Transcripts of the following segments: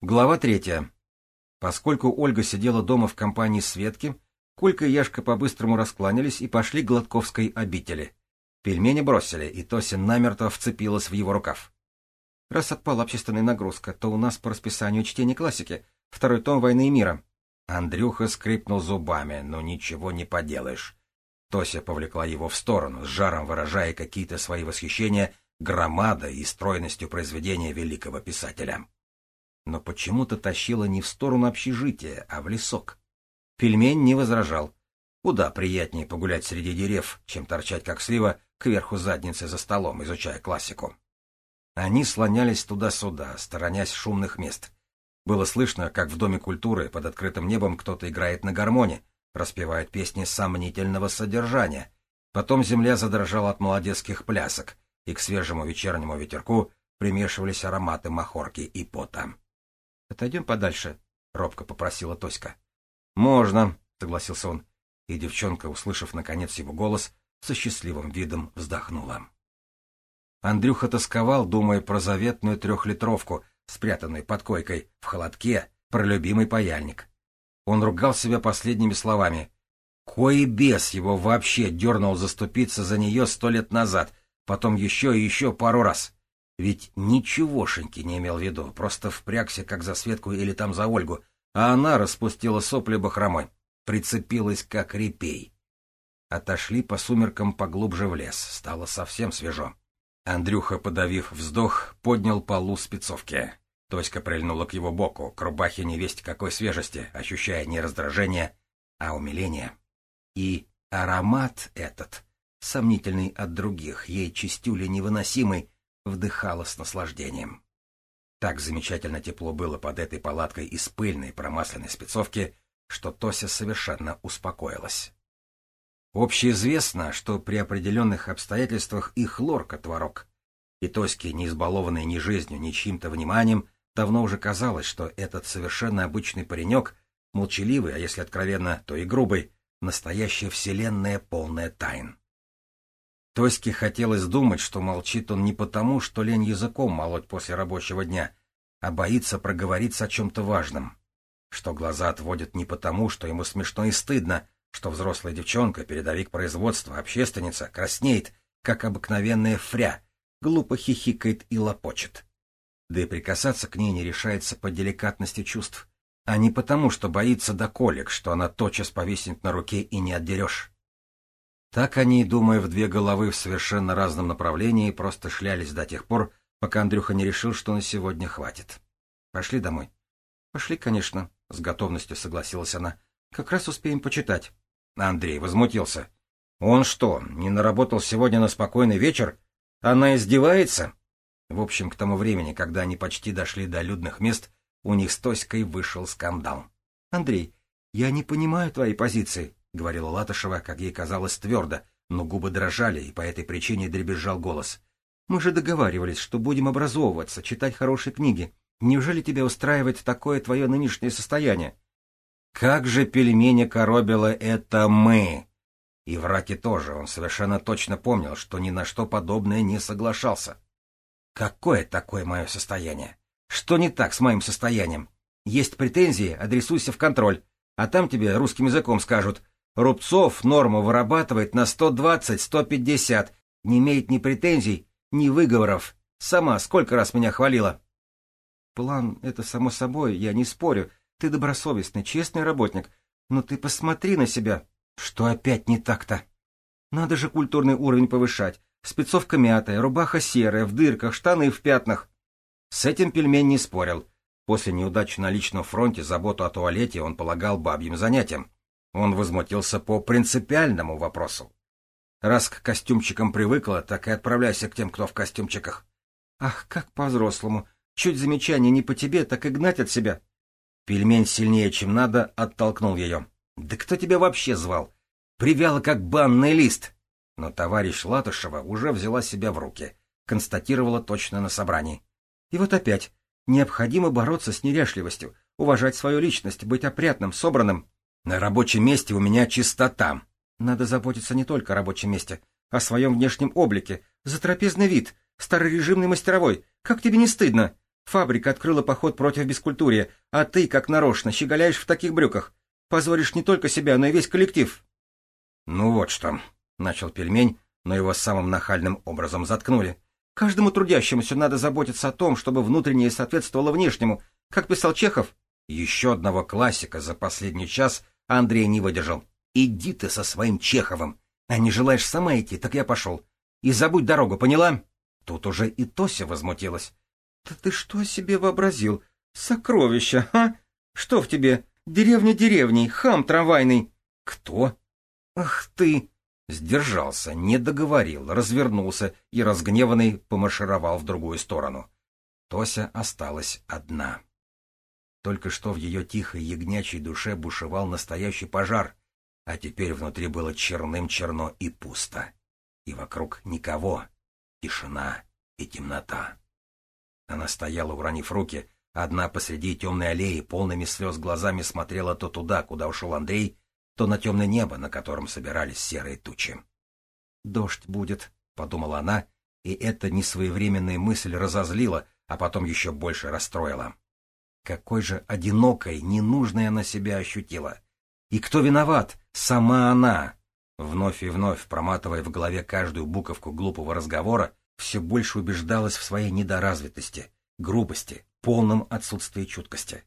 Глава третья. Поскольку Ольга сидела дома в компании Светки, Колька и Яшка по-быстрому раскланялись и пошли к Гладковской обители. Пельмени бросили, и Тося намертво вцепилась в его рукав. Раз отпала общественная нагрузка, то у нас по расписанию чтение классики, второй том «Войны и мира». Андрюха скрипнул зубами, но ничего не поделаешь. Тося повлекла его в сторону, с жаром выражая какие-то свои восхищения громадой и стройностью произведения великого писателя но почему-то тащила не в сторону общежития, а в лесок. Пельмень не возражал. Куда приятнее погулять среди дерев, чем торчать как слива кверху задницы за столом, изучая классику. Они слонялись туда-сюда, сторонясь шумных мест. Было слышно, как в Доме культуры под открытым небом кто-то играет на гармоне, распевает песни сомнительного содержания. Потом земля задрожала от молодецких плясок, и к свежему вечернему ветерку примешивались ароматы махорки и пота. — Отойдем подальше, — робко попросила Тоська. — Можно, — согласился он, и девчонка, услышав наконец его голос, со счастливым видом вздохнула. Андрюха тосковал, думая про заветную трехлитровку, спрятанную под койкой, в холодке, про любимый паяльник. Он ругал себя последними словами. Кой бес его вообще дернул заступиться за нее сто лет назад, потом еще и еще пару раз. Ведь ничегошеньки не имел в виду, просто впрягся, как за Светку или там за Ольгу, а она распустила сопли бахромой, прицепилась, как репей. Отошли по сумеркам поглубже в лес, стало совсем свежо. Андрюха, подавив вздох, поднял полу спецовки. Тоська прильнула к его боку, к рубахе невесть какой свежести, ощущая не раздражение, а умиление. И аромат этот, сомнительный от других, ей чистюли невыносимый, вдыхала с наслаждением. Так замечательно тепло было под этой палаткой из пыльной промасленной спецовки, что Тося совершенно успокоилась. Общеизвестно, что при определенных обстоятельствах и хлорка творог. И Тоське, не избалованной ни жизнью, ни чьим-то вниманием, давно уже казалось, что этот совершенно обычный паренек, молчаливый, а если откровенно, то и грубый, настоящая вселенная полная тайн. Тоське хотелось думать, что молчит он не потому, что лень языком молоть после рабочего дня, а боится проговориться о чем-то важном. Что глаза отводят не потому, что ему смешно и стыдно, что взрослая девчонка, передовик производства, общественница, краснеет, как обыкновенная фря, глупо хихикает и лопочет. Да и прикасаться к ней не решается по деликатности чувств, а не потому, что боится до колик, что она тотчас повиснет на руке и не отдерешь. Так они, думая в две головы в совершенно разном направлении, просто шлялись до тех пор, пока Андрюха не решил, что на сегодня хватит. Пошли домой. Пошли, конечно, — с готовностью согласилась она. Как раз успеем почитать. Андрей возмутился. Он что, не наработал сегодня на спокойный вечер? Она издевается? В общем, к тому времени, когда они почти дошли до людных мест, у них с Тоськой вышел скандал. — Андрей, я не понимаю твоей позиции, — говорила Латышева, как ей казалось, твердо, но губы дрожали, и по этой причине дребезжал голос. «Мы же договаривались, что будем образовываться, читать хорошие книги. Неужели тебя устраивает такое твое нынешнее состояние?» «Как же пельмени коробило это мы!» И в раке тоже он совершенно точно помнил, что ни на что подобное не соглашался. «Какое такое мое состояние? Что не так с моим состоянием? Есть претензии, адресуйся в контроль, а там тебе русским языком скажут Рубцов норму вырабатывает на 120-150, не имеет ни претензий, ни выговоров. Сама сколько раз меня хвалила. План — это само собой, я не спорю. Ты добросовестный, честный работник. Но ты посмотри на себя. Что опять не так-то? Надо же культурный уровень повышать. Спецовка мятая, рубаха серая, в дырках, штаны в пятнах. С этим пельмень не спорил. После неудачи на личном фронте заботу о туалете он полагал бабьим занятием. Он возмутился по принципиальному вопросу. Раз к костюмчикам привыкла, так и отправляйся к тем, кто в костюмчиках. Ах, как по-взрослому. Чуть замечание не по тебе, так и гнать от себя. Пельмень сильнее, чем надо, оттолкнул ее. Да кто тебя вообще звал? Привяла, как банный лист. Но товарищ Латышева уже взяла себя в руки, констатировала точно на собрании. И вот опять. Необходимо бороться с неряшливостью, уважать свою личность, быть опрятным, собранным. На рабочем месте у меня чистота. Надо заботиться не только о рабочем месте, а о своем внешнем облике. Затрапезный вид, старорежимный мастеровой. Как тебе не стыдно? Фабрика открыла поход против бескультурия, а ты, как нарочно, щеголяешь в таких брюках. Позоришь не только себя, но и весь коллектив. — Ну вот что, — начал пельмень, но его самым нахальным образом заткнули. Каждому трудящемуся надо заботиться о том, чтобы внутреннее соответствовало внешнему. Как писал Чехов, еще одного классика за последний час Андрей не выдержал. «Иди ты со своим Чеховым. А не желаешь сама идти, так я пошел. И забудь дорогу, поняла?» Тут уже и Тося возмутилась. «Да ты что себе вообразил? Сокровища, а? Что в тебе? Деревня деревней, хам трамвайный!» «Кто?» «Ах ты!» Сдержался, не договорил, развернулся и, разгневанный, помаршировал в другую сторону. Тося осталась одна. Только что в ее тихой ягнячьей душе бушевал настоящий пожар, а теперь внутри было черным-черно и пусто. И вокруг никого. Тишина и темнота. Она стояла, уронив руки, одна посреди темной аллеи, полными слез глазами смотрела то туда, куда ушел Андрей, то на темное небо, на котором собирались серые тучи. «Дождь будет», — подумала она, и эта несвоевременная мысль разозлила, а потом еще больше расстроила. Какой же одинокой, ненужной она себя ощутила. И кто виноват? Сама она. Вновь и вновь, проматывая в голове каждую буковку глупого разговора, все больше убеждалась в своей недоразвитости, грубости, полном отсутствии чуткости.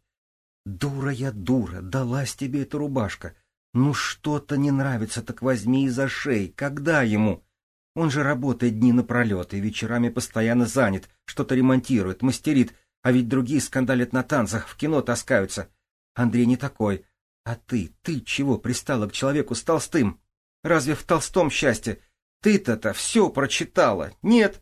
«Дура я, дура, далась тебе эта рубашка. Ну что-то не нравится, так возьми из-за шеи. Когда ему? Он же работает дни напролет и вечерами постоянно занят, что-то ремонтирует, мастерит, а ведь другие скандалят на танцах, в кино таскаются. Андрей не такой. А ты, ты чего пристала к человеку с толстым? Разве в толстом счастье? Ты-то-то все прочитала, нет?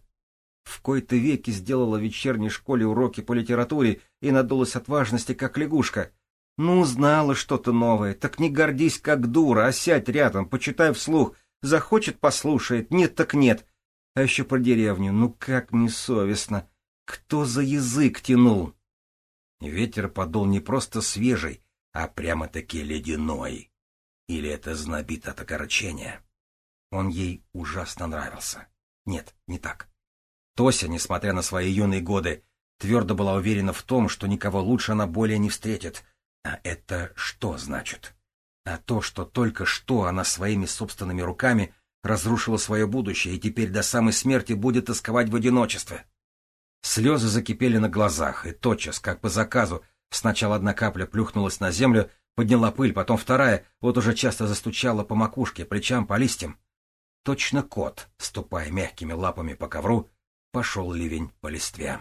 В кои-то веки сделала в вечерней школе уроки по литературе и надулась от важности, как лягушка. Ну, знала что-то новое, так не гордись, как дура, а сядь рядом, почитай вслух. Захочет — послушает, нет так нет. А еще про деревню, ну как несовестно. Кто за язык тянул? Ветер подул не просто свежий, а прямо-таки ледяной. Или это знобит от огорчения? Он ей ужасно нравился. Нет, не так. Тося, несмотря на свои юные годы, твердо была уверена в том, что никого лучше она более не встретит. А это что значит? А то, что только что она своими собственными руками разрушила свое будущее и теперь до самой смерти будет тосковать в одиночестве. Слезы закипели на глазах, и тотчас, как по заказу, сначала одна капля плюхнулась на землю, подняла пыль, потом вторая, вот уже часто застучала по макушке, плечам, по листьям. Точно кот, ступая мягкими лапами по ковру, пошел ливень по листве.